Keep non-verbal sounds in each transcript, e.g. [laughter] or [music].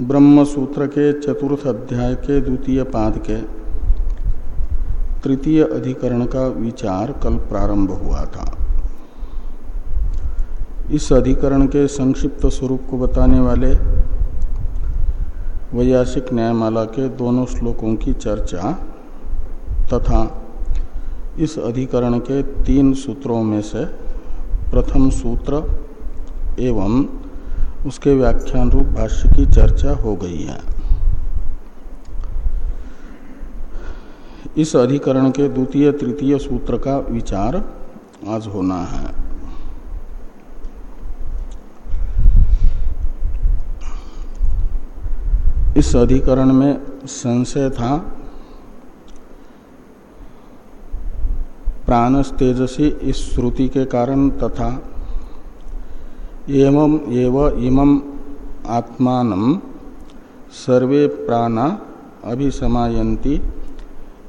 ब्रह्म सूत्र के चतुर्थ अध्याय के द्वितीय पाद के तृतीय अधिकरण का विचार कल प्रारंभ हुआ था। इस अधिकरण के संक्षिप्त स्वरूप को बताने वाले वैयासिक न्यायमाला के दोनों श्लोकों की चर्चा तथा इस अधिकरण के तीन सूत्रों में से प्रथम सूत्र एवं उसके व्याख्यान रूप भाष्य की चर्चा हो गई है। इस अधिकरण के द्वितीय, तृतीय सूत्र का विचार आज होना है। इस अधिकरण में संशय था। प्राणस तेजसी इस श्रुति के कारण तथा एवं एव इमम आत्मान सर्वे प्राणा अभिसमायन्ति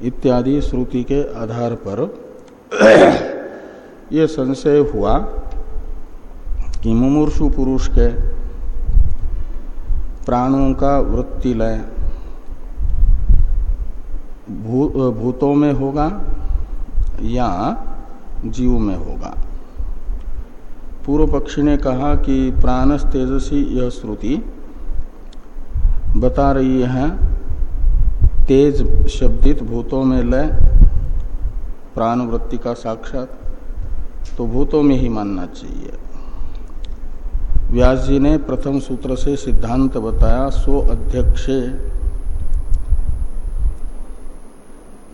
इत्यादि श्रुति के आधार पर [coughs] ये संशय हुआ कि मुमूर्षु पुरुष के प्राणों का वृत्तिलय भू, भूतों में होगा या जीव में होगा। पूर्व पक्षी ने कहा कि प्राणस तेजसी यह श्रुति बता रही है, तेज शब्दित भूतों में लय प्राण वृत्ति का साक्षात तो भूतों में ही मानना चाहिए। व्यास जी ने प्रथम सूत्र से सिद्धांत बताया, सो अध्यक्षे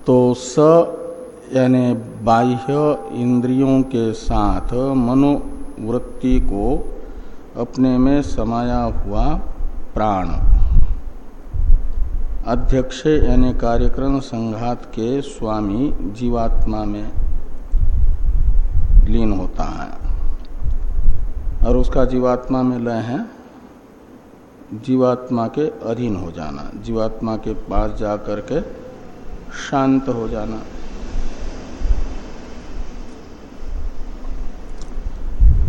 तो स यानी बाह्य इंद्रियों के साथ मनोवृत्ति को अपने में समाया हुआ प्राण। अध्यक्ष यानी कार्यक्रम संघात के स्वामी जीवात्मा में लीन होता है। और उसका जीवात्मा में लय है, जीवात्मा के अधीन हो जाना, जीवात्मा के पास जाकर के शांत हो जाना।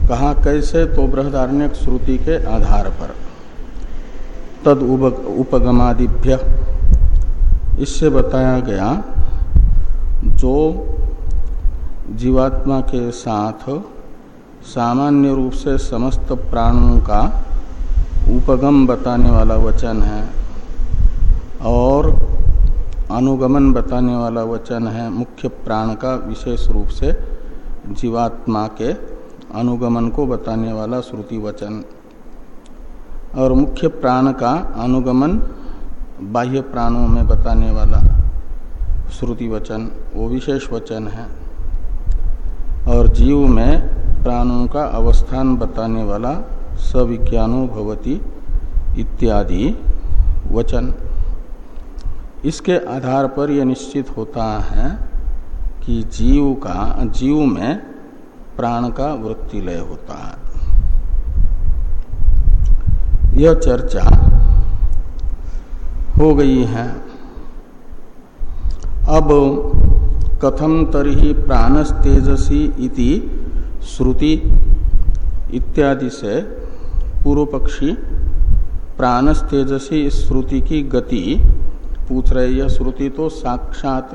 कहा, कैसे तो बृहदारण्यक श्रुति के आधार पर। तद उपगमादिभ्य। इससे बताया गया, जो जीवात्मा के साथ सामान्य रूप से समस्त प्राणों का उपगम बताने वाला वचन है, और अनुगमन बताने वाला वचन है, मुख्य प्राण का विशेष रूप से जीवात्मा के अनुगमन को बताने वाला श्रुति वचन। और मुख्य प्राण का अनुगमन बाह्य प्राणों में बताने वाला श्रुति वचन, वो विशेष वचन है। और जीव में प्राणों का अवस्थान बताने वाला सविज्ञानो भवती इत्यादि वचन। इसके आधार पर यह निश्चित होता है कि जीव का, जीव में प्राण का वृत्ति लय होता है। यह चर्चा हो गई है। अब कथम तरही प्राणस तेजसी इति श्रुति इत्यादि से पूर्व पक्षी प्राणस तेजसी इस श्रुति की गति पूछ रहे। यह श्रुति तो साक्षात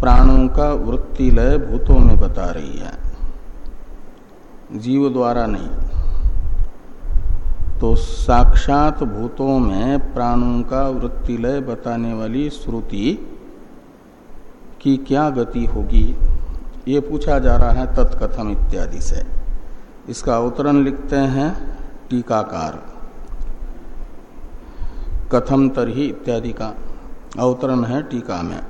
प्राणों का वृत्ति लय भूतों में बता रही है। जीव द्वारा नहीं। तो साक्षात भूतों में प्राणों का वृत्तिलय बताने वाली श्रुति की क्या गति होगी, ये पूछा जा रहा है तत्कथम इत्यादि से। इसका अवतरण लिखते हैं टीकाकार। कथम तरही इत्यादि का अवतरण है टीका में।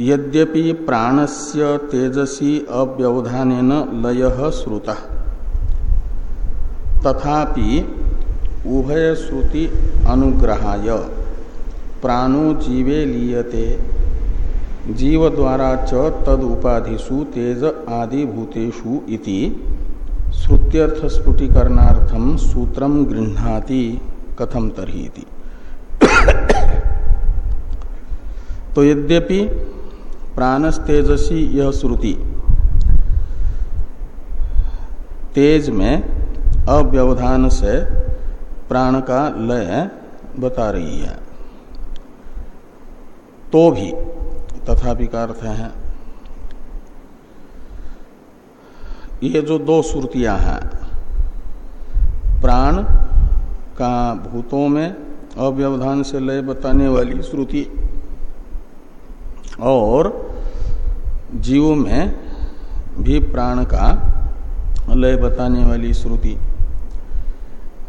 यद्यपि प्राणस्य तेजसी अव्यवधान लय श्रुत। तथापि उभय श्रुति अनुग्रहाय प्राणो जीवे लीयते। जीव द्वारा च तद उपाधिषु तेज आदि भूतेषु इति श्रुत्यर्थ स्फुटीकरणार्थम सूत्रम गृह्णाति कथम तरही [coughs] तो यद्यपि प्राणस तेजसी यह श्रुति। तेज में अव्यवधान से प्राण का लय बता रही है। तो भी तथापि का अर्थ है। ये जो दो श्रुतियाँ हैं, प्राण का भूतों में अव्यवधान से लय बताने वाली श्रुति और जीव में भी प्राण का लय बताने वाली श्रुति।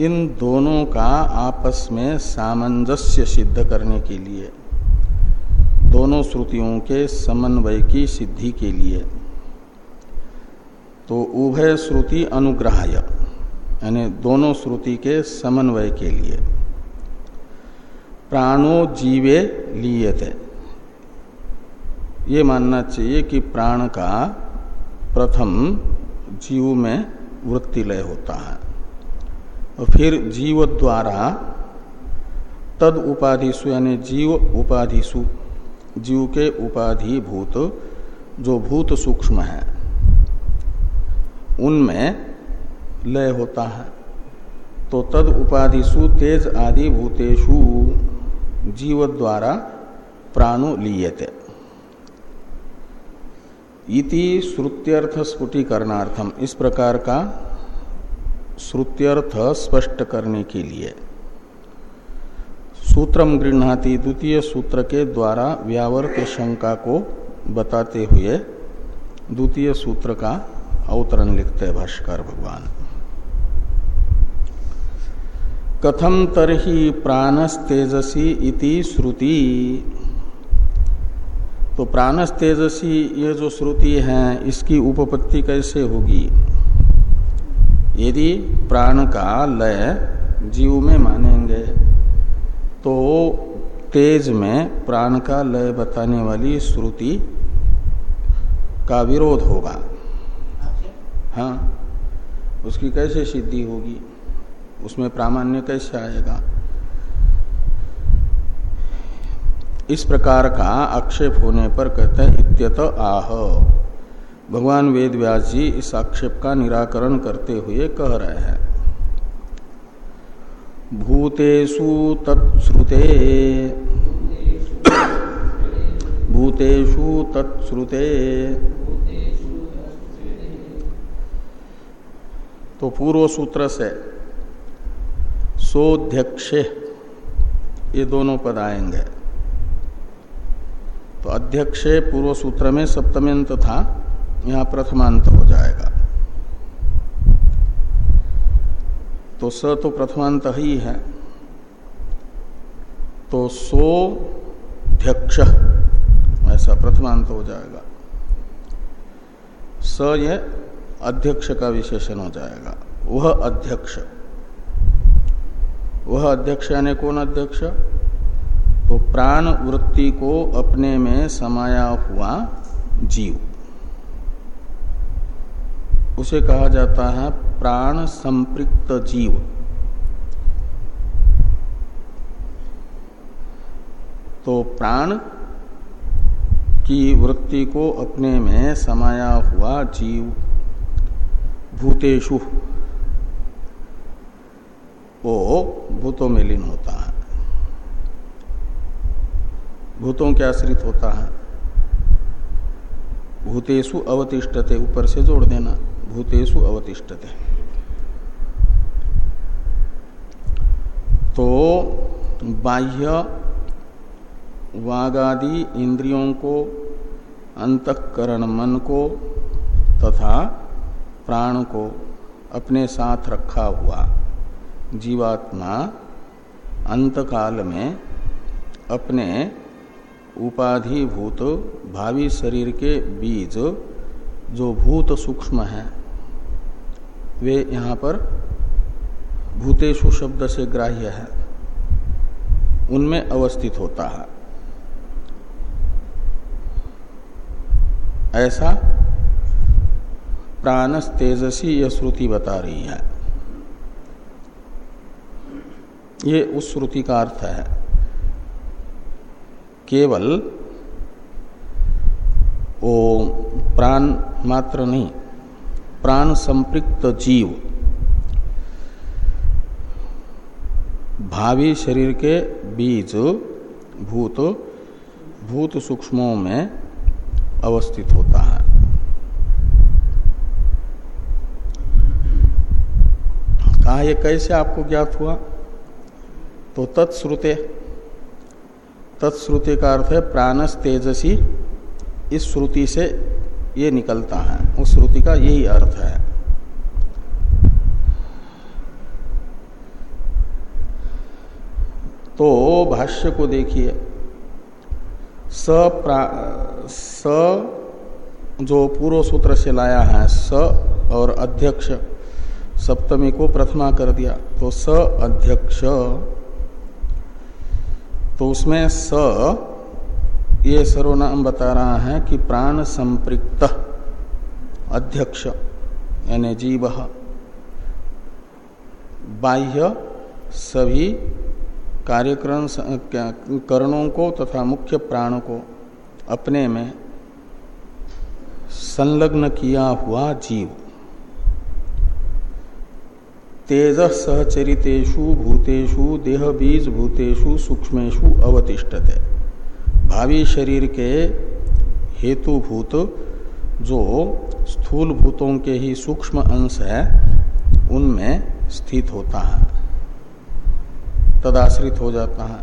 इन दोनों का आपस में सामंजस्य सिद्ध करने के लिए, दोनों श्रुतियों के समन्वय की सिद्धि के लिए। तो उभय श्रुति अनुग्रहाय, यानी दोनों श्रुति के समन्वय के लिए। प्राणो जीवे लिए थे ये मानना चाहिए कि प्राण का प्रथम जीव में वृत्तिलय होता है। और फिर जीव द्वारा तद उपाधिशु यानी जीव उपाधिशु जीव के उपाधि भूत जो भूत सूक्ष्म है, उनमें लय होता है। तो तद उपाधिशु तेज आदि भूतेषु जीव द्वारा प्राणु लीयते। इति श्रुत्यर्थ स्फुटीकरणार्थम इस प्रकार का श्रुत्यर्थ स्पष्ट करने के लिए। सूत्रम गृहणाति द्वितीय सूत्र के द्वारा व्यावर्त शंका को बताते हुए द्वितीय सूत्र का अवतरण लिखते भाष्कर भगवान। कथम तरही प्राणस तेजसी इति श्रुति तो प्राणस तेजसी ये जो श्रुति है, इसकी उपपत्ति कैसे होगी? यदि प्राण का लय जीव में मानेंगे तो तेज में प्राण का लय बताने वाली श्रुति का विरोध होगा। हाँ उसकी कैसे सिद्धि होगी? उसमें प्रामाण्य कैसे आएगा? इस प्रकार का आक्षेप होने पर कहते हैं, इत्यत आह। भगवान वेद व्यास जी इस आक्षेप का निराकरण करते हुए कह रहे हैं। भूतेषु तत्श्रुते। भूतेषु तत्श्रुते। तो पूर्व सूत्र से सोध्यक्षे, ये दोनों पद आएँगे। तो अध्यक्ष पूर्व सूत्र में सप्तम्यंत था यहाँ प्रथमांत हो जाएगा। तो स तो प्रथमांत ही है। तो सोध्यक्ष ऐसा प्रथमांत हो जाएगा। स ये अध्यक्ष का विशेषण हो जाएगा। वह अध्यक्ष। वह अध्यक्ष यानी कौन अध्यक्ष? तो प्राण वृत्ति को अपने में समाया हुआ जीव। उसे कहा जाता है प्राण संपृक्त जीव। तो प्राण की वृत्ति को अपने में समाया हुआ जीव भूतेशु वो भूतों में लीन होता है। भूतों के आश्रित होता है। भूतेषु अवतिष्ठते, ऊपर से जोड़ देना। भूतेषु अवतिष्ठते। तो बाह्य वागादि इंद्रियों को, अंतकरण मन को तथा प्राण को अपने साथ रखा हुआ जीवात्मा अंतकाल में अपने उपाधिभूत भावी शरीर के बीज जो भूत सूक्ष्म है, वे यहाँ पर भूतेषु शब्द से ग्राह्य है। उनमें अवस्थित होता है। ऐसा प्राणस तेजसी यह श्रुति बता रही है। ये उस श्रुति का अर्थ है। केवल वो प्राण मात्र नहीं, प्राण संपृक्त जीव, भावी शरीर के बीज, भूत भूत सूक्ष्मों में अवस्थित होता है। कहा यह कैसे आपको ज्ञात हुआ? तो तत्श्रुते तत्श्रुति का अर्थ है प्राणस तेजसी इस श्रुति से ये निकलता है। उस श्रुति का यही अर्थ है। तो भाष्य को देखिए। स स जो पूर्व सूत्र से लाया है, स और अध्यक्ष, सप्तमी को प्रथमा कर दिया। तो स अध्यक्ष। तो उसमें स, ये सर्वनाम बता रहा है कि प्राण संपृक्त, अध्यक्ष, यानी जीव, बाह्य सभी कार्यक्रम करणों को तथा मुख्य प्राण को अपने में संलग्न किया हुआ जीव। तेज सहचरितेषु भूतेषु देह बीज भूतेषु सूक्ष्मेशु अवतिष्ठते। भावी शरीर के हेतुभूत, जो स्थूल भूतों के ही सूक्ष्म अंश है, उनमें स्थित होता है। तदाश्रित हो जाता है।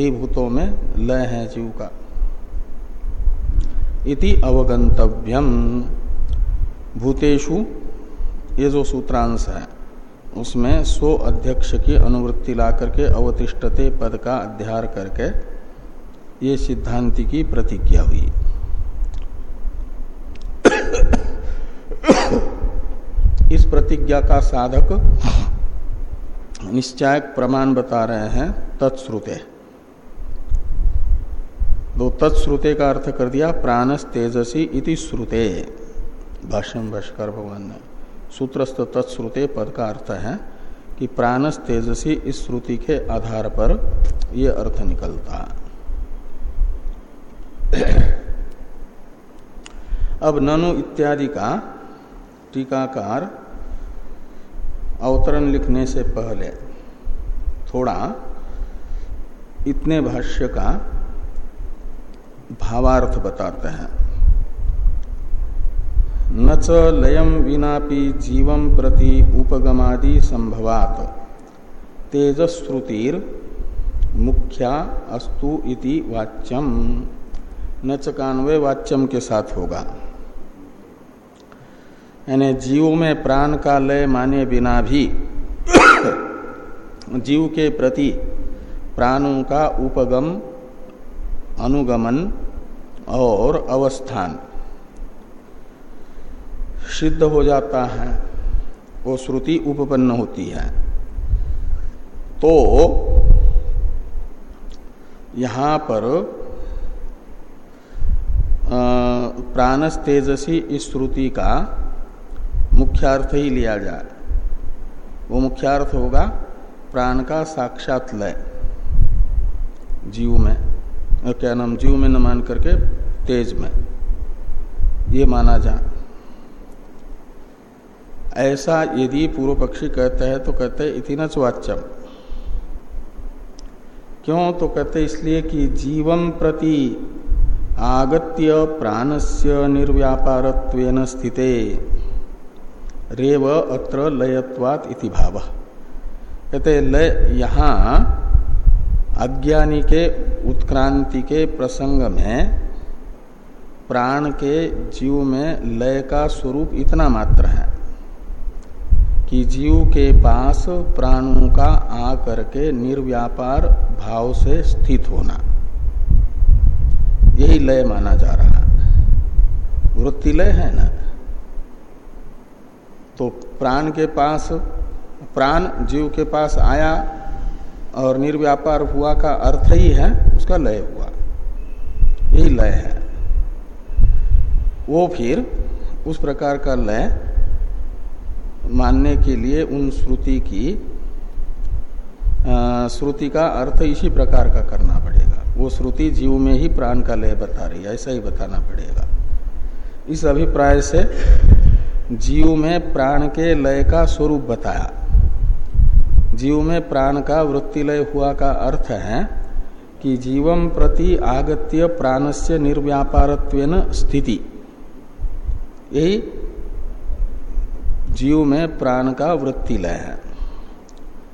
यही भूतों में लय है जीव का। इति अवगंतव्यम। भूतेषु ये जो सूत्रांश है उसमें सो अध्यक्ष की अनुवृत्ति ला करके अवतिष्ठते पद का अध्यार करके ये सिद्धांति की प्रतिज्ञा हुई। इस प्रतिज्ञा का साधक निश्चायक प्रमाण बता रहे हैं, तत्श्रुते। दो तत्श्रुते का अर्थ कर दिया प्राणस तेजसी इति श्रुते। भाष्यम भाष्कर भगवान ने। सूत्रस्थ तत्श्रुते पद का अर्थ है कि प्राणस तेजसी इस श्रुति के आधार पर यह अर्थ निकलता अब ननु इत्यादि का टीकाकार अवतरण लिखने से पहले थोड़ा इतने भाष्य का भावार्थ बताते हैं। न च लयम विनापि जीवम प्रति उपगमादि संभवात। तेजस्रुतिर मुख्या अस्तु इति वाच्यम। न कान्वय वाच्यम के साथ होगा। यानी जीव में प्राण का लय माने बिना भी [coughs] जीव के प्रति प्राणों का उपगम, अनुगमन और अवस्थान। सिद्ध हो जाता है, वो श्रुति उपपन्न होती है। तो यहाँ पर प्राणस तेजसी इस श्रुति का मुख्यार्थ ही लिया जाए। वो मुख्यार्थ होगा प्राण का साक्षात लय जीव में क्या नाम, जीव में न मान करके तेज में। ये माना जाए। ऐसा यदि पूर्व पक्षी कहते हैं तो कहते हैं, इति वाच्यम। क्यों? तो कहते इसलिए कि जीवम प्रति आगत्य प्राणस्य निर्व्यापारत्वेन स्थिते रेव अत्र लयत्वात इति भाव। कहते लय यहाँ अज्ञानी के उत्क्रांति के प्रसंग में प्राण के जीव में लय का स्वरूप इतना मात्र है। कि जीव के पास प्राणों का आ करके निर्व्यापार भाव से स्थित होना। यही लय माना जा रहा है। वृत्ति लय है ना? तो प्राण के पास, प्राण जीव के पास आया और निर्व्यापार हुआ का अर्थ ही है, उसका लय हुआ। यही लय है। वो फिर उस प्रकार का लय मानने के लिए उन श्रुति की श्रुति का अर्थ इसी प्रकार का करना पड़ेगा। वो श्रुति जीव में ही प्राण का लय बता रही है, ऐसा ही बताना पड़ेगा। इस अभिप्राय से जीव में प्राण के लय का स्वरूप बताया। जीव में प्राण का वृत्तिलय हुआ का अर्थ है कि जीवम प्रति आगत्य प्राणस्य निर्व्यापारत्वेन स्थिति। यही जीव में प्राण का वृत्ति लय है।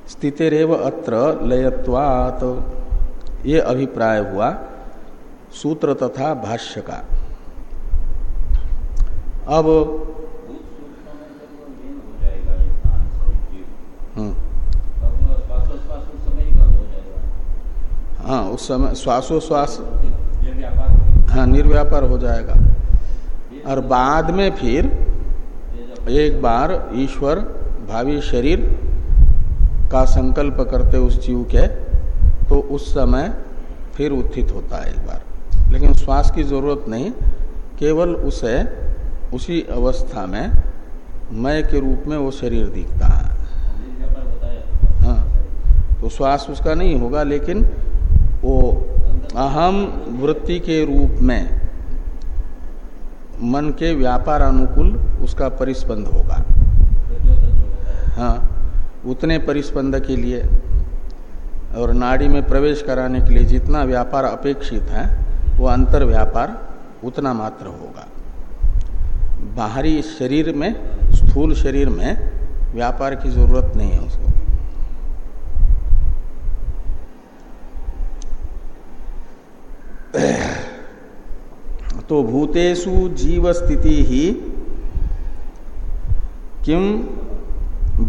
स्थितिरव अत्र लयत्वात। ये अभिप्राय हुआ सूत्र तथा भाष्य का। अब हम्म। हाँ उस समय श्वासोश्वास हाँ निर्व्यापार हो जाएगा। और बाद में फिर एक बार ईश्वर भावी शरीर का संकल्प करते उस जीव के तो उस समय फिर उत्थित होता है एक बार। लेकिन श्वास की ज़रूरत नहीं, केवल उसे, उसी अवस्था में मय के रूप में वो शरीर दिखता है। हाँ तो श्वास उसका नहीं होगा, लेकिन वो अहम वृत्ति के रूप में मन के व्यापार अनुकूल उसका परिस्पंद होगा। हाँ उतने परिस्पंद के लिए और नाड़ी में प्रवेश कराने के लिए जितना व्यापार अपेक्षित है, वो अंतर व्यापार उतना मात्र होगा। बाहरी शरीर में, स्थूल शरीर में व्यापार की ज़रूरत नहीं है उसको। [clears throat] तो भूतेषु जीव स्थिति ही किम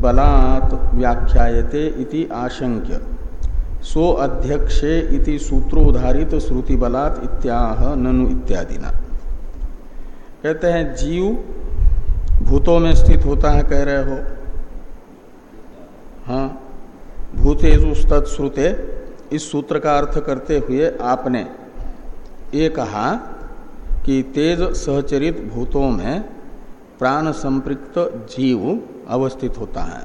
बलात् व्याख्यायते इति आशंक्य। सो अध्यक्षे इति सूत्रोधारित श्रुति बलात् इत्याह ननु इत्यादि ना कहते हैं, जीव भूतों में स्थित होता है, कह रहे हो? हाँ। भूतेषु तत्श्रुते, इस सूत्र का अर्थ करते हुए आपने ये कहा कि तेज सहचरित भूतों में प्राण संपृक्त जीव अवस्थित होता है।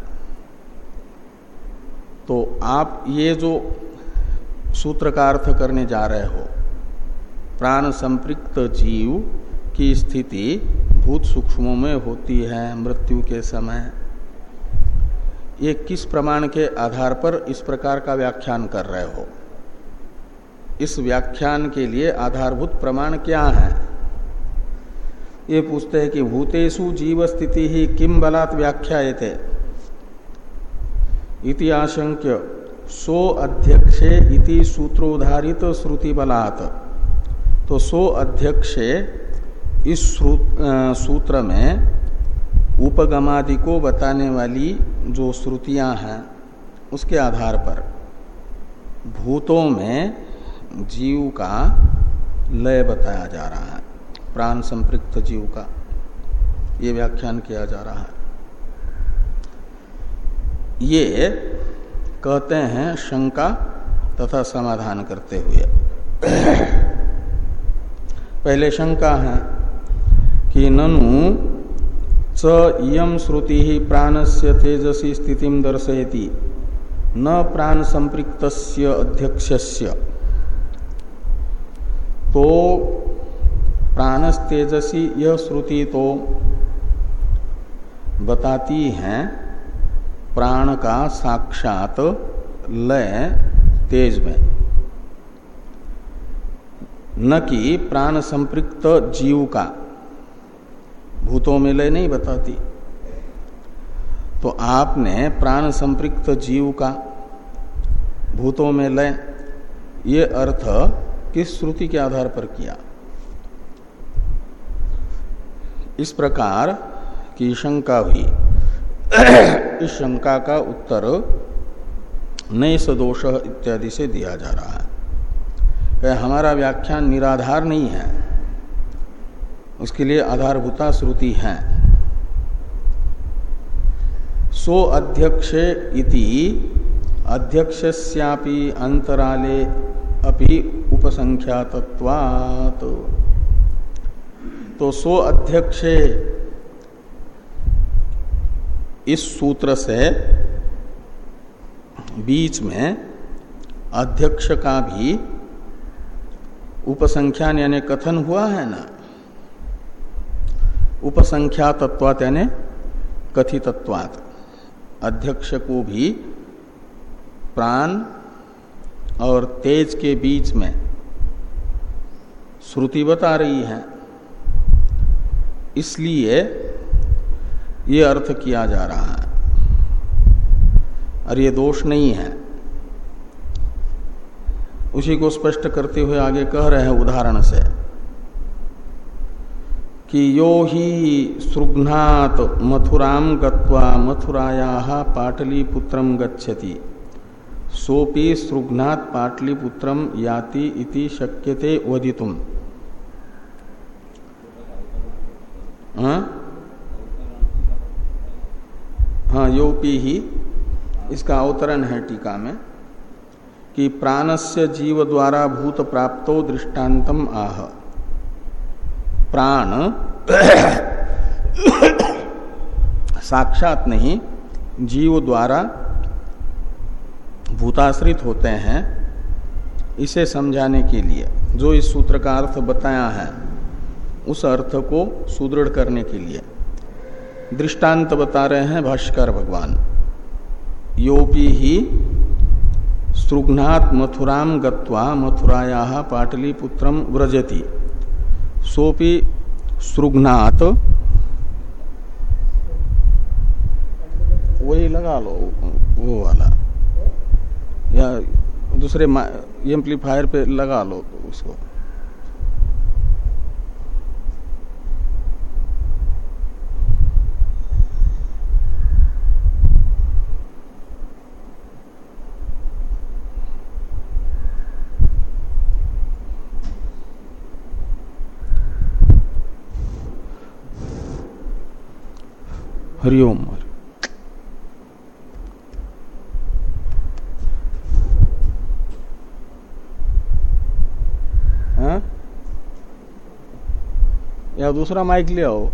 तो आप ये जो सूत्र का अर्थ करने जा रहे हो, प्राण संपृक्त जीव की स्थिति भूत सूक्ष्मों में होती है मृत्यु के समय। ये किस प्रमाण के आधार पर इस प्रकार का व्याख्यान कर रहे हो? इस व्याख्यान के लिए आधारभूत प्रमाण क्या है? ये पूछते हैं कि भूतेषु जीव स्थिति ही किम बलात् व्याख्या इति आशंक्य, सो अध्यक्षे इति सूत्रोधारित श्रुति बलात् तो सो अध्यक्षे इस सूत्र में उपगमादि को बताने वाली जो श्रुतियाँ हैं, उसके आधार पर भूतों में जीव का लय बताया जा रहा है। प्राण संपृक्त जीव का ये व्याख्यान किया जा रहा है। ये कहते हैं शंका तथा समाधान करते हुए। पहले शंका है कि ननु च इम श्रुति ही प्राणस्य तेजसी स्थिति दर्शयति। न प्राण संपृक्त अध्यक्षस्य। तो प्राणस तेजसी यह श्रुति तो बताती है, प्राण का साक्षात लय तेज में। न कि प्राण संपृक्त जीव का। भूतों में लय नहीं बताती। तो आपने प्राण संपृक्त जीव का, भूतों में लय, ये अर्थ किस श्रुति के आधार पर किया? इस प्रकार की शंका हुई। इस शंका का उत्तर नए सदोष इत्यादि से दिया जा रहा है। हमारा व्याख्यान निराधार नहीं है। उसके लिए आधारभूता श्रुति है। सो अध्यक्ष इति, अध्यक्षस्यापि अंतराले अपि उपसंख्यातत्वात्। तो सो अध्यक्ष। इस सूत्र से बीच में अध्यक्ष का भी उपसंख्यान यानी कथन हुआ है ना? उपसंख्या तत्वात यानी कथितत्वात। अध्यक्ष को भी प्राण और तेज के बीच में श्रुति बता रही है। इसलिए ये अर्थ किया जा रहा है। और ये दोष नहीं है। उसी को स्पष्ट करते हुए आगे कह रहे हैं उदाहरण से कि यो ही सुघ्नात मथुराम गत्वा मथुराया पाटलिपुत्रम गच्छति। सोपि सृघ्नात पाटलिपुत्रम याति इति शक्यते वदितुम। हाँ, हाँ योपी ही इसका अवतरण है टीका में कि प्राणस्य जीव द्वारा भूत प्राप्तो दृष्टांतम आह। प्राण साक्षात नहीं जीव द्वारा भूताश्रित होते हैं इसे समझाने के लिए जो इस सूत्र का अर्थ बताया है। उस अर्थ को सुदृढ़ करने के लिए। दृष्टांत बता रहे हैं भाष्कर भगवान। योपी ही सृघ्नात मथुराम गत्वा मथुराया पाटलिपुत्रम व्रजति। सोपि सृघ्नात वही लगा लो, वो वाला। या दूसरे एम्पलीफायर पे लगा लो उसको। हरिओम हाँ? या दूसरा माइक ले आओ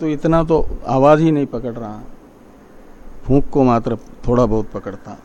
तो इतना तो आवाज़ ही नहीं पकड़ रहा। फूंक को मात्र थोड़ा बहुत पकड़ता।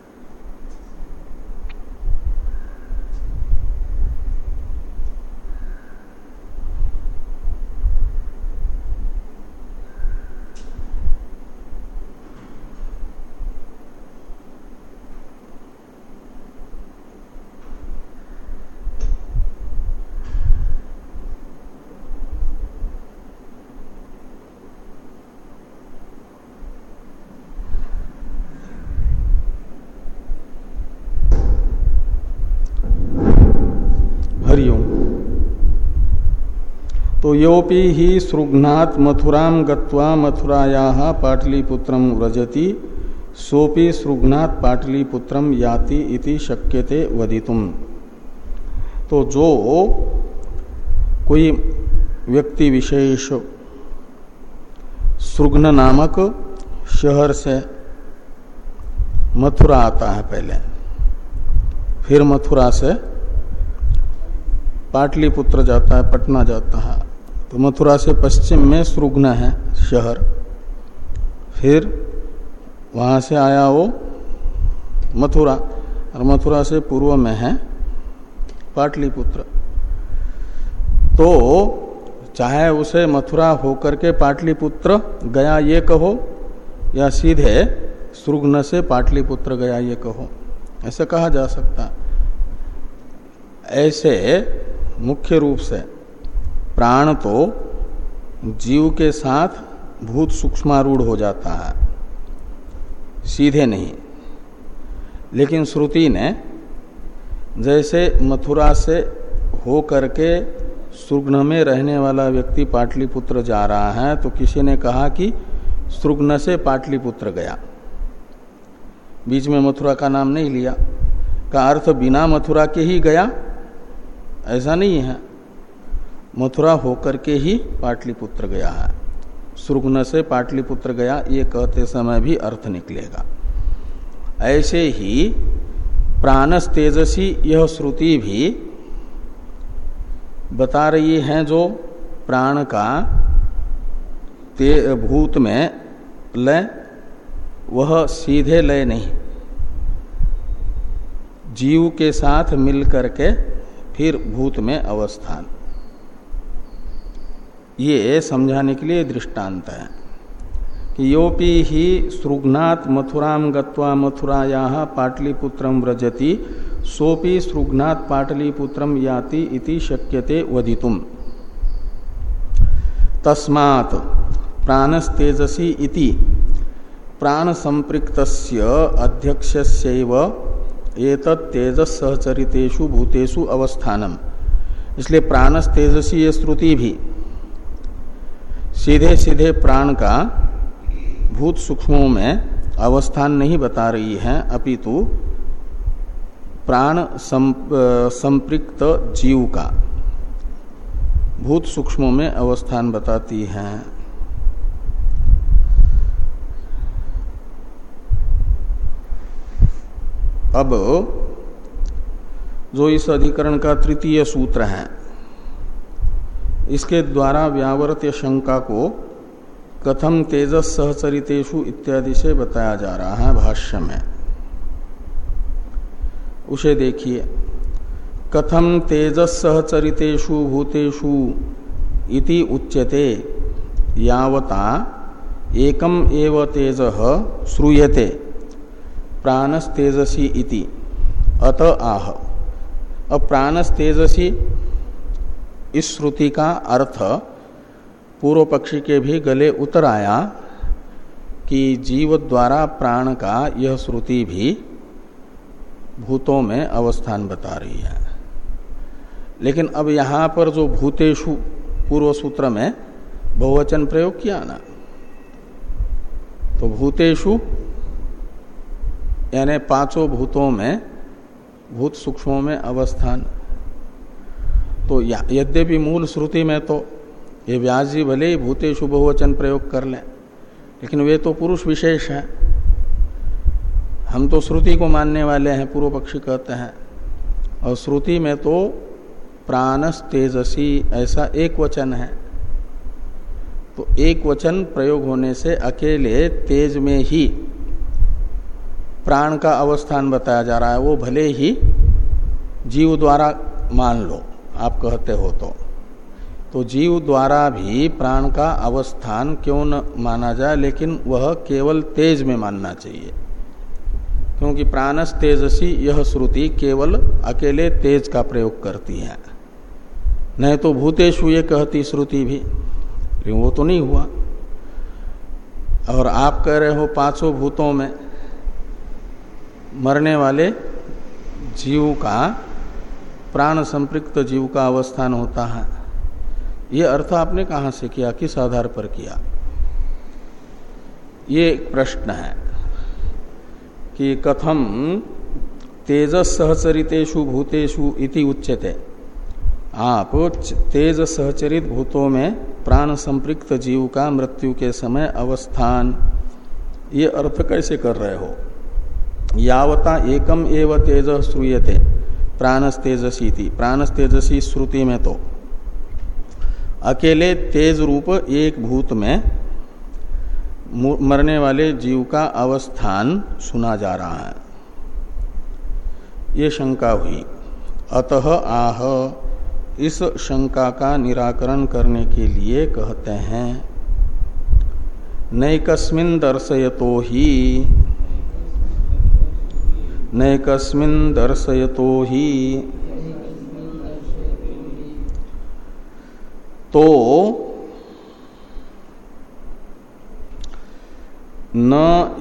तो योपि ही सृघ्नात मथुराम गत्वा मथुराया पाटलिपुत्रम व्रजति सोपि सृघ्नात पाटलिपुत्रम याति इति शक्यते वदितुम। तो जो कोई व्यक्ति विशेष सुघ्न नामक शहर से मथुरा आता है पहले, फिर मथुरा से पाटलिपुत्र जाता है, पटना जाता है तो मथुरा से पश्चिम में सृग्न है, शहर। फिर वहाँ से आया वो मथुरा, और मथुरा से पूर्व में है पाटलिपुत्र। तो चाहे उसे मथुरा होकर के पाटलिपुत्र गया, ये कहो, या सीधे सृग्न से पाटलिपुत्र गया, ये कहो। ऐसा कहा जा सकता। ऐसे मुख्य रूप से प्राण तो जीव के साथ भूत सूक्ष्मारूढ़ हो जाता है। सीधे नहीं। लेकिन श्रुति ने जैसे मथुरा से हो करके सुग्न में रहने वाला व्यक्ति पाटलिपुत्र जा रहा है तो किसी ने कहा कि सुग्न से पाटलिपुत्र गया। बीच में मथुरा का नाम नहीं लिया। का अर्थ बिना मथुरा के ही गया? ऐसा नहीं है। मथुरा होकर के ही पाटलिपुत्र गया है। सुरगुन से पाटलिपुत्र गया, ये कहते समय भी अर्थ निकलेगा। ऐसे ही प्राणस तेजसी यह श्रुति भी बता रही है जो प्राण का ते भूत में लय, वह सीधे लय नहीं। जीव के साथ मिल करके फिर भूत में अवस्थान। ये समझाने के लिए दृष्टांत है कि योपी ही सृघ्नाथ मथुराम गत्वा मथुराया पाटलिपुत्रम व्रजति, सोपी सृघ्नाथ पाटलिपुत्रम याति इति शक्यते वदितुम। तस्मात् प्राणस तेजसी इति प्राण संपृक्त अध्यक्षस्यैव एतत् तेजस सहचरितेषु भूतेषु अवस्थानम। इसलिए प्राणस तेजसी ये श्रुति भी सीधे सीधे प्राण का भूत सूक्ष्मों में अवस्थान नहीं बता रही है, अपितु प्राण संपृक्त जीव का भूत सूक्ष्मों में अवस्थान बताती है। अब जो इस अधिकरण का तृतीय सूत्र है इसके द्वारा व्यावर्त शंका को कथम तेजस सहचरितेशु इत्यादि से बताया जा रहा है भाष्य में। उसे देखिए। कथम तेजस सहचरितेशु भूतेषु इति उच्यते, यावता एकम एव तेज श्रूयते प्राणस तेजसी इति। अत आह। अब प्राणस तेजसी इस श्रुति का अर्थ पूर्व पक्षी के भी गले उतर आया कि जीव द्वारा प्राण का यह श्रुति भी भूतों में अवस्थान बता रही है। लेकिन अब यहाँ पर जो भूतेशु पूर्व सूत्र में बहुवचन प्रयोग किया ना तो भूतेशु यानी पाँचों भूतों में, भूत सूक्ष्मों में अवस्थान तो यद्यपि मूल श्रुति में तो ये व्यास जी भले ही भूतेशु बहुवचन प्रयोग कर लें, लेकिन वे तो पुरुष विशेष हैं। हम तो श्रुति को मानने वाले हैं, पूर्व पक्षी कहते हैं। और श्रुति में तो प्राणस तेजसी ऐसा एक वचन है। तो एक वचन प्रयोग होने से अकेले तेज में ही प्राण का अवस्थान बताया जा रहा है, वो भले ही जीव द्वारा मान लो। आप कहते हो तो। तो जीव द्वारा भी प्राण का अवस्थान क्यों न माना जाए, लेकिन वह केवल तेज में मानना चाहिए। क्योंकि प्राणस तेजसी, यह श्रुति केवल अकेले तेज का प्रयोग करती है। नहीं तो भूतेशु ये कहती श्रुति भी, लेकिन वो तो नहीं हुआ। और आप कह रहे हो पाँचों भूतों में मरने वाले जीव का प्राण संपृक्त जीव का अवस्थान होता है। ये अर्थ आपने कहा से किया? किस आधार पर किया? ये एक प्रश्न है कि कथम तेजस सहचरितेषु भूतेषु इति उच्यते। आप तेज सहचरित भूतों में प्राण संपृक्त जीव का मृत्यु के समय अवस्थान, ये अर्थ कैसे कर रहे हो? यावता एकम एव तेज श्रूयते। प्राणस तेजसी थी प्राणस तेजसी श्रुति में तो। अकेले तेज रूप एक भूत में, मरने वाले जीव का अवस्थान सुना जा रहा है। ये शंका हुई। अतः आह, इस शंका का निराकरण करने के लिए कहते हैं, नैकस्मिन दर्शयतो ही। नैकस्मिन् दर्शयतो ही। तो न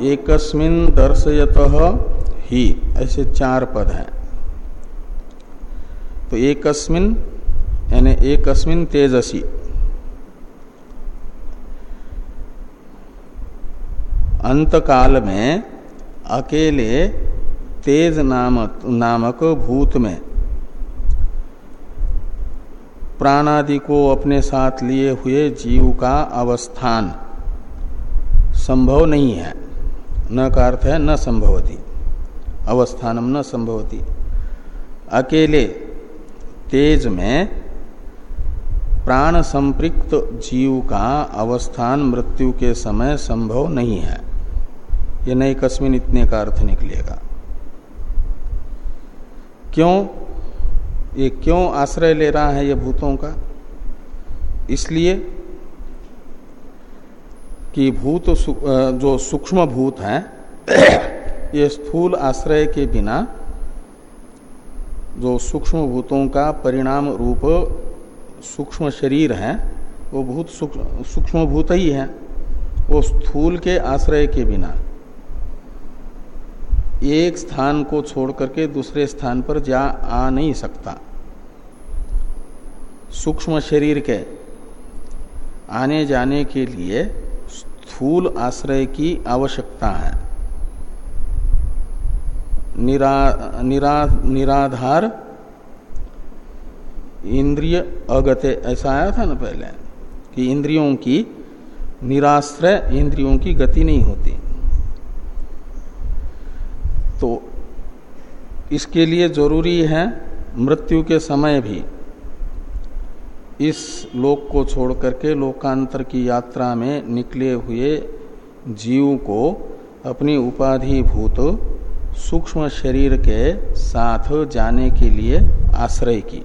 एकस्मिन दर्शयत ही। ऐसे चार पद हैं। तो एकस्मिन, यानी एकस्मिन तेजसी। अंत काल में अकेले तेज नामक नामक भूत में। प्राणादि को अपने साथ लिए हुए जीव का अवस्थान संभव नहीं है। न का अर्थ है न संभवती। अवस्थानम न संभवती। अकेले तेज में प्राण संपृक्त जीव का अवस्थान मृत्यु के समय संभव नहीं है। ये नई कस्मिन इतने का अर्थ निकलेगा। क्यों? ये क्यों आश्रय ले रहा है ये भूतों का? इसलिए कि भूत जो सूक्ष्म भूत हैं, [coughs] ये स्थूल आश्रय के बिना जो सूक्ष्म भूतों का परिणाम रूप सूक्ष्म शरीर है, वो भूत सूक्ष्म भूत ही है, वो स्थूल के आश्रय के बिना। एक स्थान को छोड़ करके दूसरे स्थान पर जा आ नहीं सकता। सूक्ष्म शरीर के आने जाने के लिए स्थूल आश्रय की आवश्यकता है। निरा, निरा, निराधार इंद्रिय अगते ऐसा आया था ना पहले कि इंद्रियों की निराश्रय इंद्रियों की गति नहीं होती। तो इसके लिए ज़रूरी है मृत्यु के समय भी इस लोक को छोड़ करके लोकांतर की यात्रा में निकले हुए जीव को अपनी उपाधिभूत सूक्ष्म शरीर के साथ जाने के लिए आश्रय की।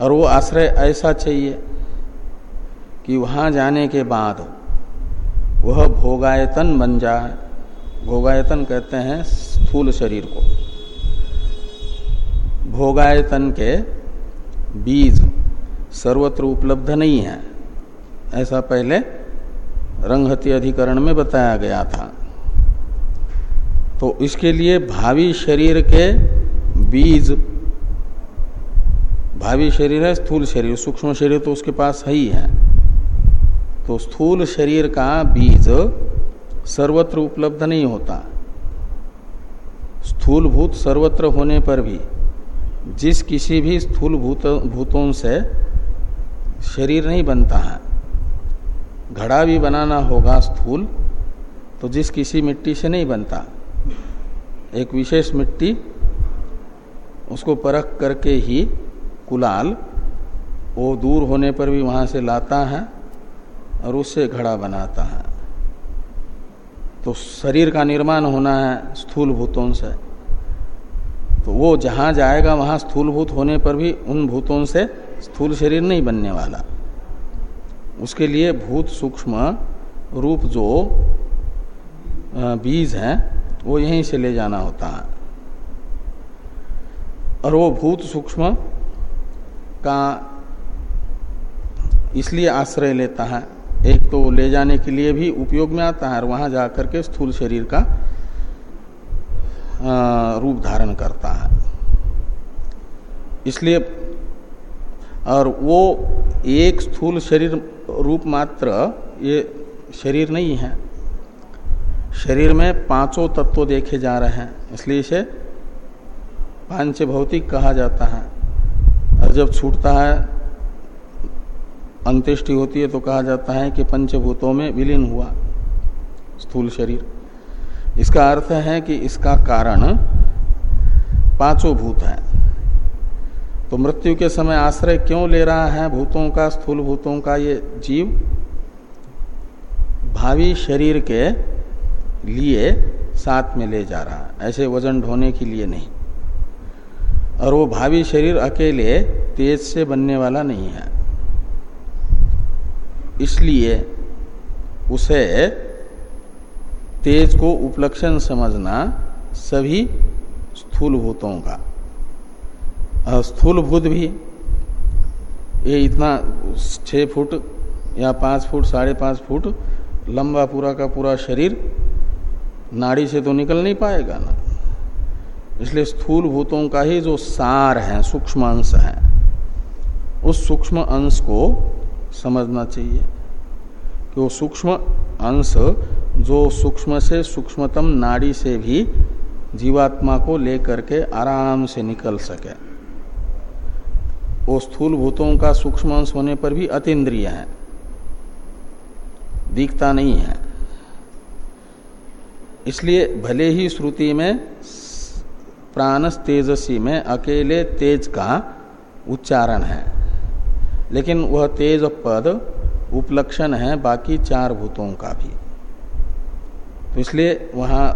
और वो आश्रय ऐसा चाहिए कि वहाँ जाने के बाद वह भोगायतन बन जाए। भोगायतन कहते हैं स्थूल शरीर को। भोगायतन के बीज सर्वत्र उपलब्ध नहीं है। ऐसा पहले रंगहति अधिकरण में बताया गया था। तो इसके लिए भावी शरीर के बीज, भावी शरीर है, स्थूल शरीर, सूक्ष्म शरीर तो उसके पास है ही है। तो स्थूल शरीर का बीज सर्वत्र उपलब्ध नहीं होता। स्थूल भूत सर्वत्र होने पर भी, जिस किसी भी स्थूल भूत भूतों से शरीर नहीं बनता है, घड़ा भी बनाना होगा स्थूल तो जिस किसी मिट्टी से नहीं बनता। एक विशेष मिट्टी, उसको परख करके ही कुलाल, वो दूर होने पर भी वहाँ से लाता है और उससे घड़ा बनाता है। तो शरीर का निर्माण होना है स्थूल भूतों से। तो वो जहाँ जाएगा, वहाँ स्थूल भूत होने पर भी उन भूतों से स्थूल शरीर नहीं बनने वाला। उसके लिए भूत सूक्ष्म रूप जो बीज है, वो यहीं से ले जाना होता है। और वो भूत सूक्ष्म का इसलिए आश्रय लेता है एक तो ले जाने के लिए भी उपयोग में आता है और वहाँ जाकर के स्थूल शरीर का रूप धारण करता है। इसलिए, और वो एक स्थूल शरीर रूप मात्र, ये शरीर नहीं है। शरीर में पाँचों तत्व देखे जा रहे हैं, इसलिए इसे पाँच भौतिक कहा जाता है। और जब छूटता है अंत्येष्टि होती है तो कहा जाता है कि पंचभूतों में विलीन हुआ स्थूल शरीर। इसका अर्थ है कि इसका कारण पाँचों भूत है। तो मृत्यु के समय आश्रय क्यों ले रहा है? भूतों का, स्थूल भूतों का ये जीव भावी शरीर के लिए साथ में ले जा रहा है। ऐसे वज़न ढोने के लिए नहीं। और वो भावी शरीर अकेले तेज से बनने वाला नहीं है। इसलिए उसे तेज को उपलक्षण समझना सभी स्थूल भूतों का। और स्थूल भूत भी ये इतना छ फुट या पाँच फुट, साढ़े पाँच फुट लंबा पूरा का पूरा शरीर नाड़ी से तो निकल नहीं पाएगा ना। इसलिए स्थूल भूतों का ही जो सार है, सूक्ष्म अंश है, उस सूक्ष्म अंश को समझना चाहिए कि वो सूक्ष्म अंश, जो सूक्ष्म से सूक्ष्मतम नाड़ी से भी जीवात्मा को लेकर के आराम से निकल सके। वो स्थूल भूतों का सूक्ष्म अंश होने पर भी अतीन्द्रिय है। दिखता नहीं है। इसलिए भले ही श्रुति में प्राणस तेजसी में अकेले तेज का उच्चारण है। लेकिन वह तेज पद उपलक्षण है बाकी चार भूतों का भी। तो इसलिए वहाँ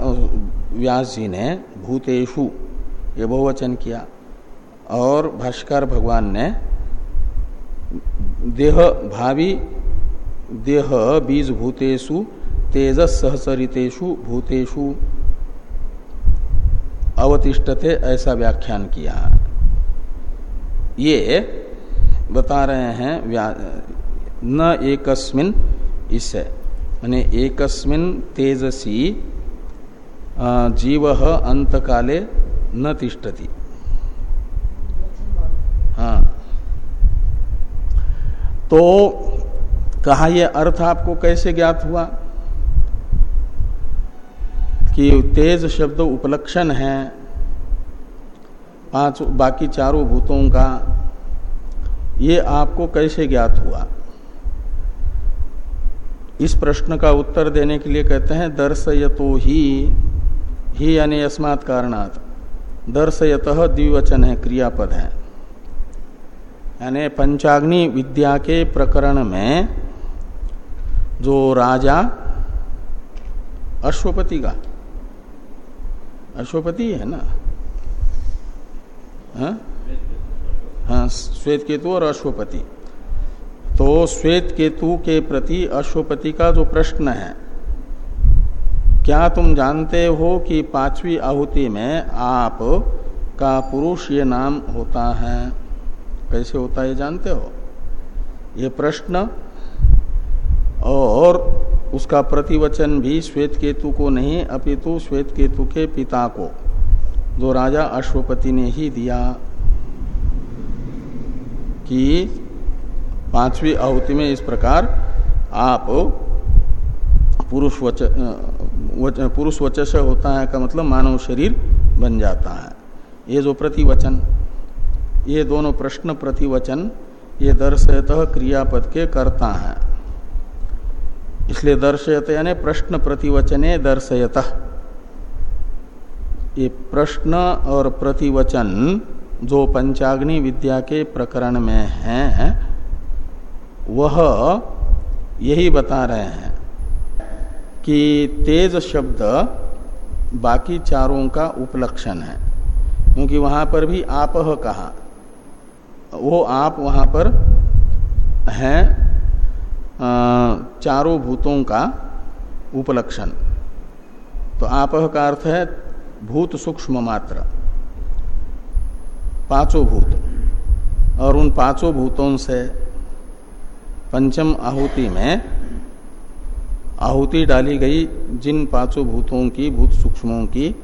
व्यास जी ने भूतेषु ये बहुवचन किया और भाष्कर भगवान ने देह भावी, देह बीज भूतेषु, तेजस सहचरितेषु भूतेषु अवतिष्ठते ऐसा व्याख्यान किया। ये बता रहे हैं न एकस्मिन इससे मैंने एकस्मिन तेजसी जीव अंत काले न तिष्ठति। हाँ। तो कहा यह अर्थ आपको कैसे ज्ञात हुआ? कि तेज शब्द उपलक्षण है, पाँच, बाकी चारों भूतों का ये आपको कैसे ज्ञात हुआ? इस प्रश्न का उत्तर देने के लिए कहते हैं दर्शयतो ही। ही यानी अस्मात् कारणात्। दर्शयत द्विवचन है क्रियापद है। यानी पंचाग्नि विद्या के प्रकरण में जो राजा अश्वपति का अश्वपति है ना? हाँ, श्वेत केतु और अश्वपति। तो श्वेत केतु के प्रति अश्वपति का जो प्रश्न है, क्या तुम जानते हो कि पांचवी आहुति में आप का पुरुष ये नाम होता है? कैसे होता है जानते हो? ये प्रश्न। और उसका प्रतिवचन भी श्वेत केतु को नहीं, अपितु श्वेत केतु के पिता को, जो राजा अश्वपति ने ही दिया। कि पांचवी आहुति में इस प्रकार आप पुरुष वच वच, पुरुष वचस होता है का मतलब मानव शरीर बन जाता है। ये जो प्रतिवचन, ये दोनों प्रश्न प्रतिवचन, ये दर्शयत क्रियापद के करता है। इसलिए दर्शयत यानी प्रश्न प्रतिवचने दर्शयत। ये प्रश्न और प्रतिवचन जो पंचाग्नि विद्या के प्रकरण में है, वह यही बता रहे हैं कि तेज शब्द बाकी चारों का उपलक्षण है। क्योंकि वहाँ पर भी आप कहा। वो आप वहाँ पर है चारों भूतों का उपलक्षण। तो आप का अर्थ है भूत सूक्ष्म मात्र। पाँचों भूत। और उन पाँचों भूतों से पंचम आहुति में आहुति डाली गई जिन पाँचों भूतों की, भूत सूक्ष्मों की,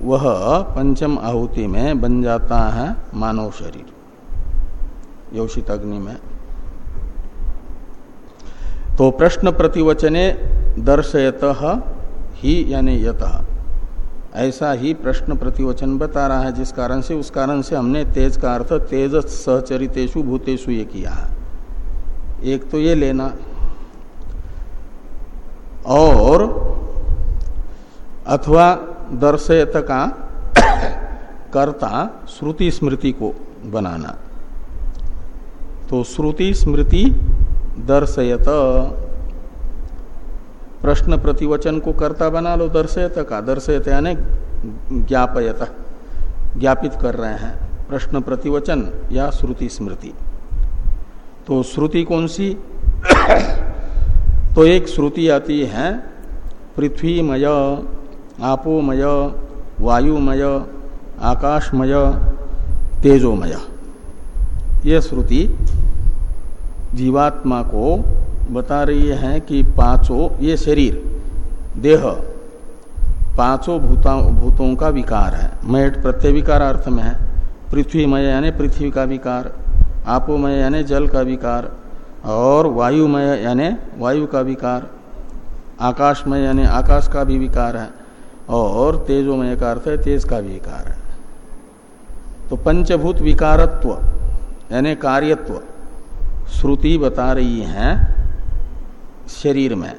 वह पंचम आहुति में बन जाता है मानव शरीर। योषित अग्नि में। तो प्रश्न प्रतिवचने दर्शयत ही यानी यत। ऐसा ही प्रश्न प्रतिवचन बता रहा है, जिस कारण से, उस कारण से हमने तेज का अर्थ तेज सहचरितेशु भूतेशु ये किया। एक तो ये लेना। और अथवा दर्शयत का कर्ता श्रुति स्मृति को बनाना। तो श्रुति स्मृति दर्शयत। प्रश्न प्रतिवचन को कर्ता बना लो, दर्शयत का। दर्शयत यानी ज्ञापयत, ज्ञापित कर रहे हैं। प्रश्न प्रतिवचन या श्रुति स्मृति। तो श्रुति कौन सी? [coughs] तो एक श्रुति आती है, पृथ्वीमय, आपोमय, वायुमय, आकाशमय, तेजोमय। यह श्रुति जीवात्मा को बता रही है कि पाँचों, ये शरीर, देह, पाँचों भूतों का विकार है। मयट प्रत्यय विकार अर्थ में है। पृथ्वीमय यानी पृथ्वी का विकार, आपोमय यानी जल का विकार, और वायुमय यानी वायु का विकार, आकाशमय यानी आकाश का भी विकार है, और तेजोमय का अर्थ है तेज का भी विकार है। तो पंचभूत विकारत्व यानी कार्यत्व, श्रुति बता रही है शरीर में।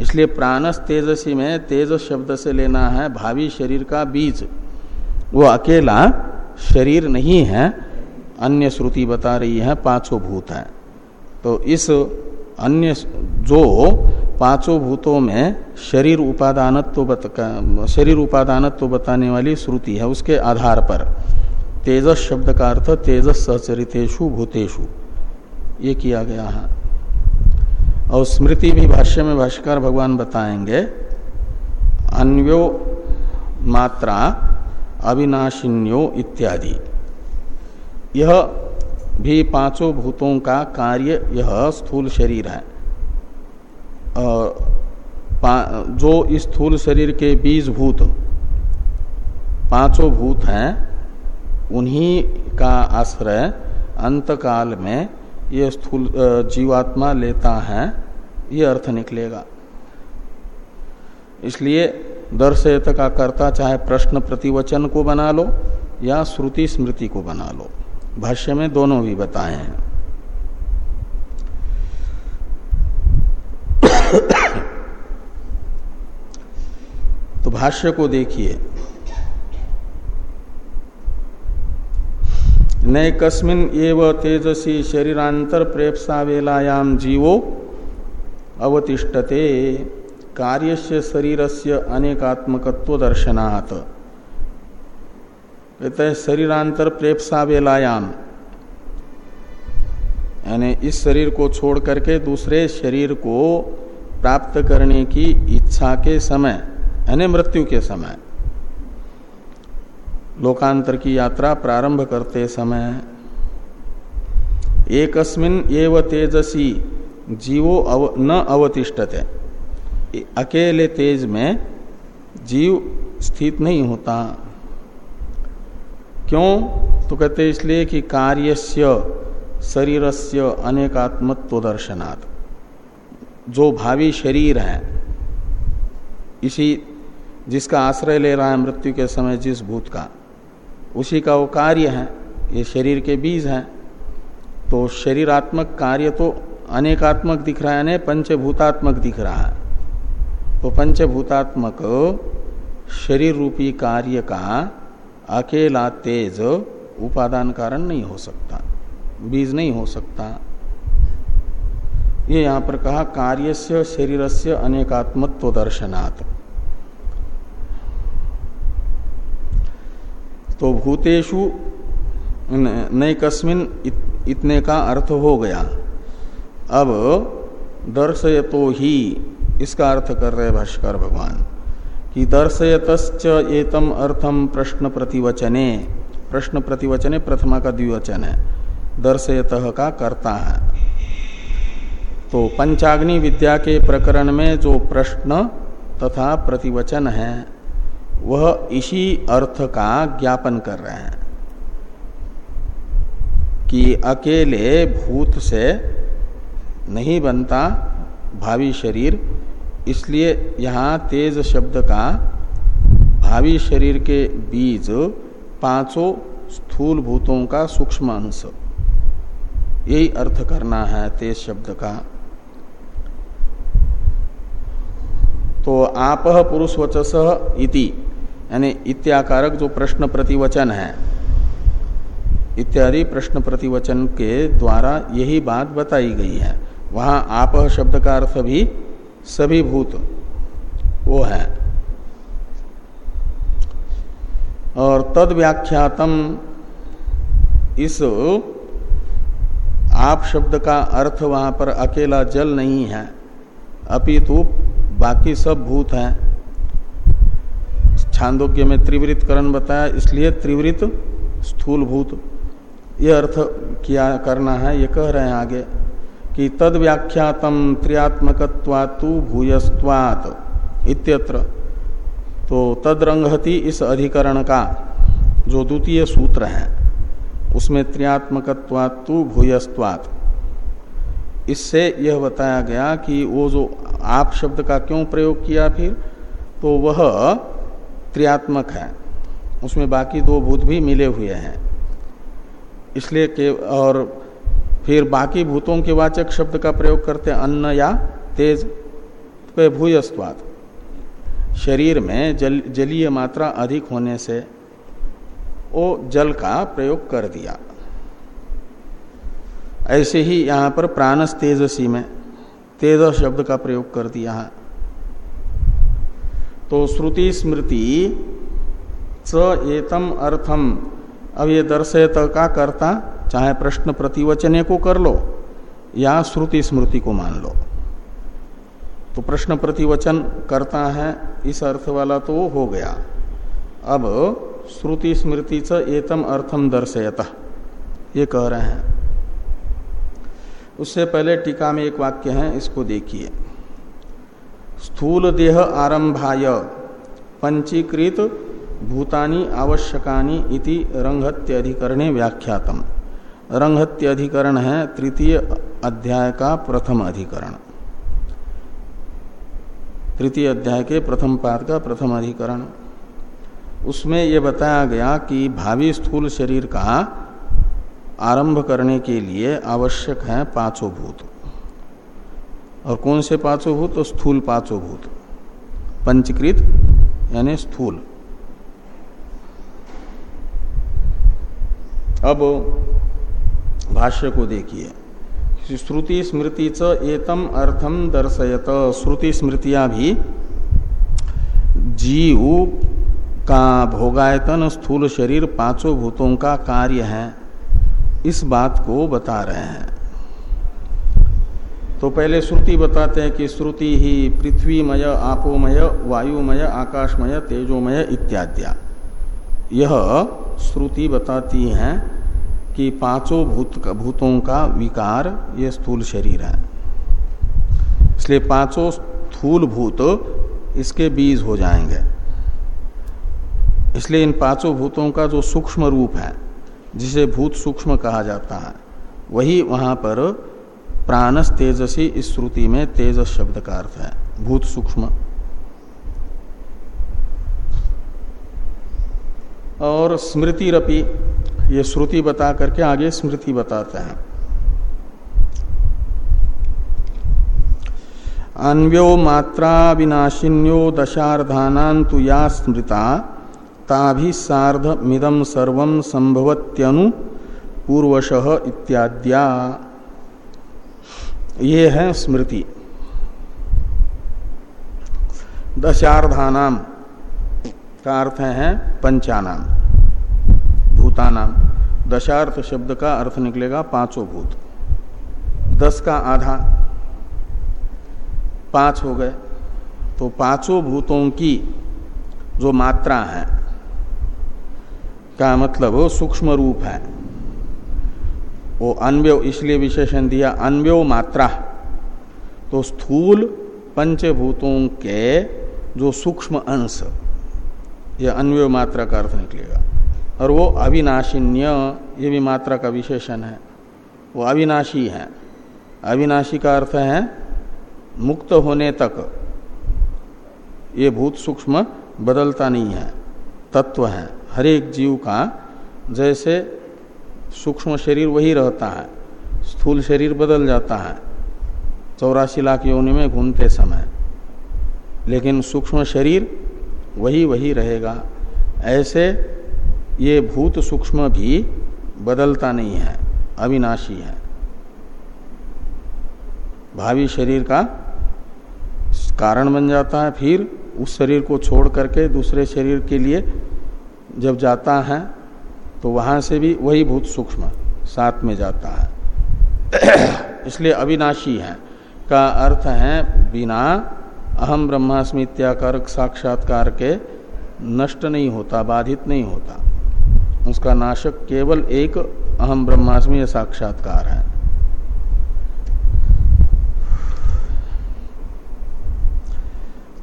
इसलिए प्राणस तेजसी में तेज शब्द से लेना है भावी शरीर का बीज। वो अकेला शरीर नहीं है, अन्य श्रुति बता रही है, पाँचों भूत है। तो इस अन्य जो पाँचों भूतों में शरीर उपादानत्व बता शरीर उपादानत्व बताने वाली श्रुति है, उसके आधार पर। तेजस शब्द का अर्थ तेजस सहचरितेशु भूतेशु ये किया गया है। और स्मृति भी भाष्य में भाष्कर भगवान बताएँगे। अन्यो मात्रा, अविनाशिन्यो इत्यादि। यह भी पाँचों भूतों का कार्य, यह स्थूल शरीर है। जो इस स्थूल शरीर के बीज भूत, पाँचों भूत हैं, उन्हीं का आश्रय अंतकाल में ये स्थूल जीवात्मा लेता है, ये अर्थ निकलेगा। इसलिए दर्शयत का कर्ता चाहे प्रश्न प्रतिवचन को बना लो या श्रुति स्मृति को बना लो। भाष्य में दोनों भी बताए हैं। [coughs] तो भाष्य को देखिए। नए कस्मिन एव तेजसी शरीरांतर प्रेपसा वेलायाम जीवो अवतिष्ठते। कार्यस्य शरीरस्य अनेकात्मकत्व दर्शनात् कहते हैं शरीरांतर प्रेपसा वेलायाम यानी इस शरीर को छोड़ करके दूसरे शरीर को प्राप्त करने की इच्छा के समय, यानी मृत्यु के समय लोकांतर की यात्रा प्रारंभ करते समय एकस्मिन एव तेजसी जीवो अव, न अवतिष्ठते। अकेले तेज में जीव स्थित नहीं होता। क्यों? तो कहते इसलिए कि कार्यस्य शरीरस्य अनेकात्मत्व दर्शनात्। जो भावी शरीर है इसी जिसका आश्रय ले रहा है मृत्यु के समय जिस भूत का। उसी का वो कार्य है, ये शरीर के बीज हैं। तो शरीरात्मक कार्य तो अनेकात्मक दिख रहा है, यानी पंचभूतात्मक दिख रहा है। तो पंचभूतात्मक शरीर रूपी कार्य का अकेला तेज उपादान कारण नहीं हो सकता, बीज नहीं हो सकता। ये यहाँ पर कहा, कार्यस्य शरीरस्य अनेकात्मत्व दर्शनात्। तो भूतेषु नई कस्मिन इतने का अर्थ हो गया। अब दर्शयतो ही, इसका अर्थ कर रहे भाष्कर भगवान, कि दर्शयत एतम अर्थम प्रश्न प्रतिवचने प्रश्न प्रतिवचने प्रथमा का द्विवचन है, दर्शयत का करता है। तो पंचाग्नि विद्या के प्रकरण में जो प्रश्न तथा प्रतिवचन है वह इसी अर्थ का ज्ञापन कर रहे हैं कि अकेले भूत से नहीं बनता भावी शरीर, इसलिए यहाँ तेज शब्द का भावी शरीर के बीज पाँचों स्थूल भूतों का सूक्ष्म अंश। यही अर्थ करना है तेज शब्द का। तो आप पुरुष वचस इति। यानी इत्याकारक जो प्रश्न प्रतिवचन है, इत्यादि प्रश्न प्रतिवचन के द्वारा यही बात बताई गई है। वहाँ आप शब्द का अर्थ भी सभी भूत वो है। और तद व्याख्यातम इस आप शब्द का अर्थ वहाँ पर अकेला जल नहीं है, अपितु बाकी सब भूत हैं। छांदोग्य में त्रिवृत करण बताया, इसलिए त्रिवृत स्थूल भूत ये अर्थ किया, करना है, ये कह रहे हैं आगे कि तद व्याख्यातम त्रियात्मकत्वातु भूयस्वात इत्यत्र। तो तदरंगति इस अधिकरण का जो द्वितीय सूत्र है, उसमें त्रियात्मकत्वातु भूयस्वात इससे यह बताया गया कि वो जो आप शब्द का क्यों प्रयोग किया फिर तो वह त्रियात्मक है। उसमें बाकी दो भूत भी मिले हुए हैं। इसलिए के और फिर बाकी भूतों के वाचक शब्द का प्रयोग करते अन्न या तेज पे भूयस्वाद। शरीर में जल, जलीय मात्रा अधिक होने से वो जल का प्रयोग कर दिया। ऐसे ही यहाँ पर प्राणस तेजसी में तेज शब्द का प्रयोग कर दिया। है तो श्रुति स्मृति च एतम अर्थम। अब ये दर्शयत का करता, चाहे प्रश्न प्रतिवचने को कर लो या श्रुति स्मृति को मान लो। तो प्रश्न प्रतिवचन करता है, इस अर्थ वाला तो हो गया। अब श्रुति स्मृति च एतम अर्थम दर्शयत, ये कह रहे हैं। उससे पहले टीका में एक वाक्य है, इसको देखिए। स्थूल देह आरंभाय। पंचीकृत भूतानि आवश्यकानि इति रंगत्यधिकरणे व्याख्यातम। रंगत्यधिकरण है तृतीय अध्याय का प्रथम अधिकरण। तृतीय अध्याय के प्रथम पाद का प्रथम अधिकरण। उसमें यह बताया गया कि भावी स्थूल शरीर का आरंभ करने के लिए आवश्यक है पाँचों भूत। और कौन से पाँचों भूत तो स्थूल पाँचों भूत पंचकृत, यानी स्थूल। अब भाष्य को देखिए। श्रुति स्मृति च एतम अर्थम दर्शयत। श्रुति स्मृतियाँ भी जीव का भोगायतन स्थूल शरीर पाँचों भूतों का कार्य है। इस बात को बता रहे हैं। तो पहले श्रुति बताते हैं कि श्रुति ही पृथ्वीमय, आपोमय, वायुमय, आकाशमय, तेजोमय इत्याद्या यह श्रुति बताती है कि पाँचों भूत भूतों का विकार ये स्थूल शरीर है। इसलिए पाँचों स्थूल भूत इसके बीज हो जाएँगे। इसलिए इन पाँचों भूतों का जो सूक्ष्म रूप है, जिसे भूत सूक्ष्म कहा जाता है, वही वहाँ पर प्राणस तेजसी इस श्रुति में तेज शब्द का अर्थ है, भूत सूक्ष्म। और स्मृति रपी ये श्रुति बता करके आगे स्मृति बताते हैं। अन्व्यो मात्रा विनाशिन्यो दशार्धानान्तु या स्मृता, ताभि सार्ध मिदम सर्व संभवत्यनु पूर्वश इत्याद्या। ये है स्मृति। दशार्धानाम का अर्थ है पंचानाम, भूतानाम। दशार्थ शब्द का अर्थ निकलेगा पाँचों भूत। दस का आधा, पाँच हो गए। तो पाँचों भूतों की जो मात्रा है, का मतलब सूक्ष्म रूप है। वो अन्व्यो, इसलिए विशेषण दिया, अन्व्यो मात्रा। तो स्थूल पंचभूतों के जो सूक्ष्म अंश यह अन्वय मात्रा का अर्थ निकलेगा। और वो अविनाशिन्य, ये भी मात्रा का विशेषण है। वो अविनाशी है। अविनाशी का अर्थ है, मुक्त होने तक ये भूत सूक्ष्म बदलता नहीं है। तत्व है। हर एक जीव का जैसे सूक्ष्म शरीर वही रहता है। स्थूल शरीर बदल जाता है। चौरासी लाख योनि में घूमते समय। लेकिन सूक्ष्म शरीर वही वही रहेगा। ऐसे ये भूत सूक्ष्म भी बदलता नहीं है, अविनाशी है। भावी शरीर का कारण बन जाता है, फिर उस शरीर को छोड़ करके दूसरे शरीर के लिए जब जाता है तो वहाँ से भी वही भूत सूक्ष्म साथ में जाता है। [coughs] इसलिए अविनाशी है। का अर्थ है, बिना अहम ब्रह्मास्मि इत्याकारक साक्षात्कार के नष्ट नहीं होता, बाधित नहीं होता। उसका नाशक केवल एक अहम ब्रह्मास्मि साक्षात्कार है।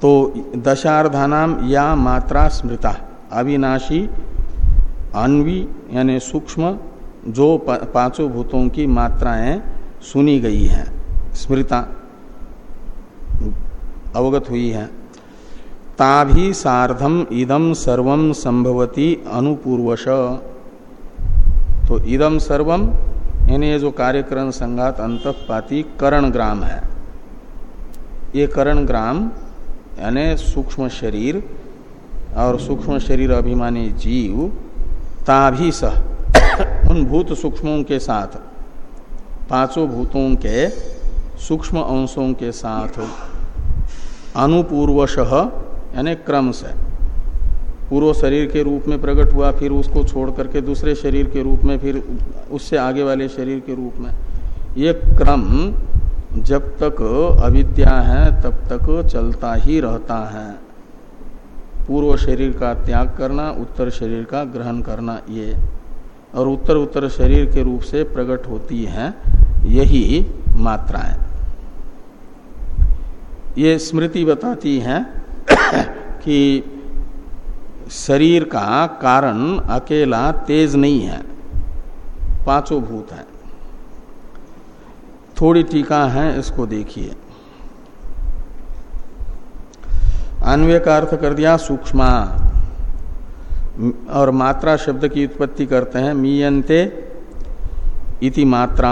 तो दशार्धानाम या मात्रा स्मृता, अविनाशी अन्वी, यानी सूक्ष्म, जो पाँचों भूतों की मात्राएँ सुनी गई हैं। स्मृता अवगत हुई है। ताभी सार्धम इदम सर्वम संभवती अनुपूर्वश। तो इदम सर्वम, यानी ये जो कार्यकरण संघात अंतपाती करण ग्राम है। ये करण ग्राम यानी सूक्ष्म शरीर और सूक्ष्म शरीर अभिमानी जीव ताभी सह [coughs] उन भूत सूक्ष्मों के साथ, पाँचों भूतों के सूक्ष्म अंशों के साथ अनुपूर्वश, यानी क्रम से। पूर्व शरीर के रूप में प्रकट हुआ, फिर उसको छोड़ करके दूसरे शरीर के रूप में, फिर उससे आगे वाले शरीर के रूप में। ये क्रम जब तक अविद्या है, तब तक चलता ही रहता है। पूर्व शरीर का त्याग करना, उत्तर शरीर का ग्रहण करना, ये। और उत्तर उत्तर शरीर के रूप से प्रकट होती है, यही मात्राएँ। ये स्मृति बताती है [coughs] कि शरीर का कारण अकेला तेज नहीं है, पाँचों भूत है। थोड़ी टीका है, इसको देखिए। अन्वय का अर्थ कर दिया, सूक्ष्मा। और मात्रा शब्द की उत्पत्ति करते हैं मीयंते इति मात्रा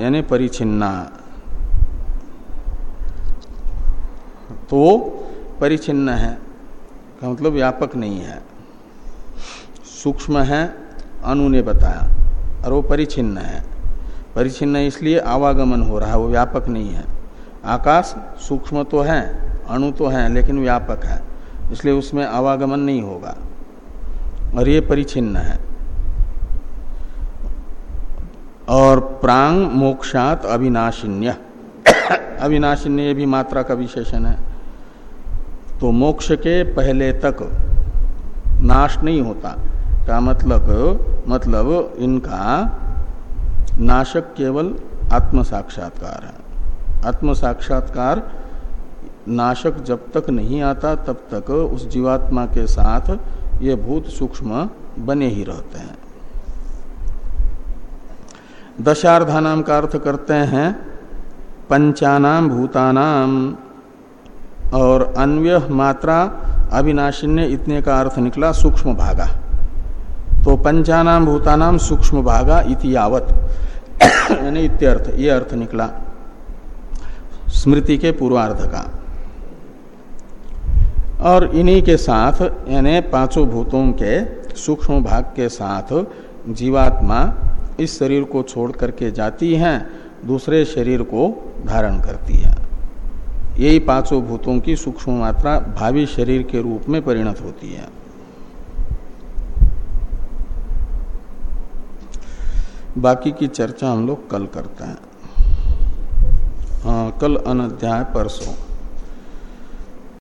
यानी परिचिन्ना। तो परिचिन्न है, का मतलब व्यापक नहीं है। सूक्ष्म है, अनु ने बताया, और वो परिचिन्न है। परिचिन्न इसलिए आवागमन हो रहा है, वो व्यापक नहीं है। आकाश सूक्ष्म तो है अणु तो है, लेकिन व्यापक है, इसलिए उसमें आवागमन नहीं होगा। और ये परिचिन्न है। और प्रांग मोक्षात अविनाशिन्य। अविनाशिन्य भी मात्रा का विशेषण है। तो मोक्ष के पहले तक नाश नहीं होता। का मतलब मतलब इनका नाशक केवल आत्म साक्षात्कार है। आत्म साक्षात्कार नाशक जब तक नहीं आता, तब तक उस जीवात्मा के साथ ये भूत सूक्ष्म बने ही रहते हैं। दशार्धानाम का अर्थ करते हैं पंचानाम भूतानाम, और अन्व्य मात्रा अविनाशिन्य इतने का अर्थ निकला सूक्ष्म भागा। तो पंचानाम भूतानाम सूक्ष्म भागा इति यावत। [coughs] यानी इत्यर्थ, ये अर्थ निकला। स्मृति के पूर्वार्ध का। और इन्हीं के साथ, यानी पाँचों भूतों के सूक्ष्म भाग के साथ जीवात्मा इस शरीर को छोड़ करके जाती हैं, दूसरे शरीर को धारण करती है। यही पाँचों भूतों की सूक्ष्म मात्रा भावी शरीर के रूप में परिणत होती है। बाकी की चर्चा हम लोग कल करते हैं। हाँ कल अनध्याय परसों।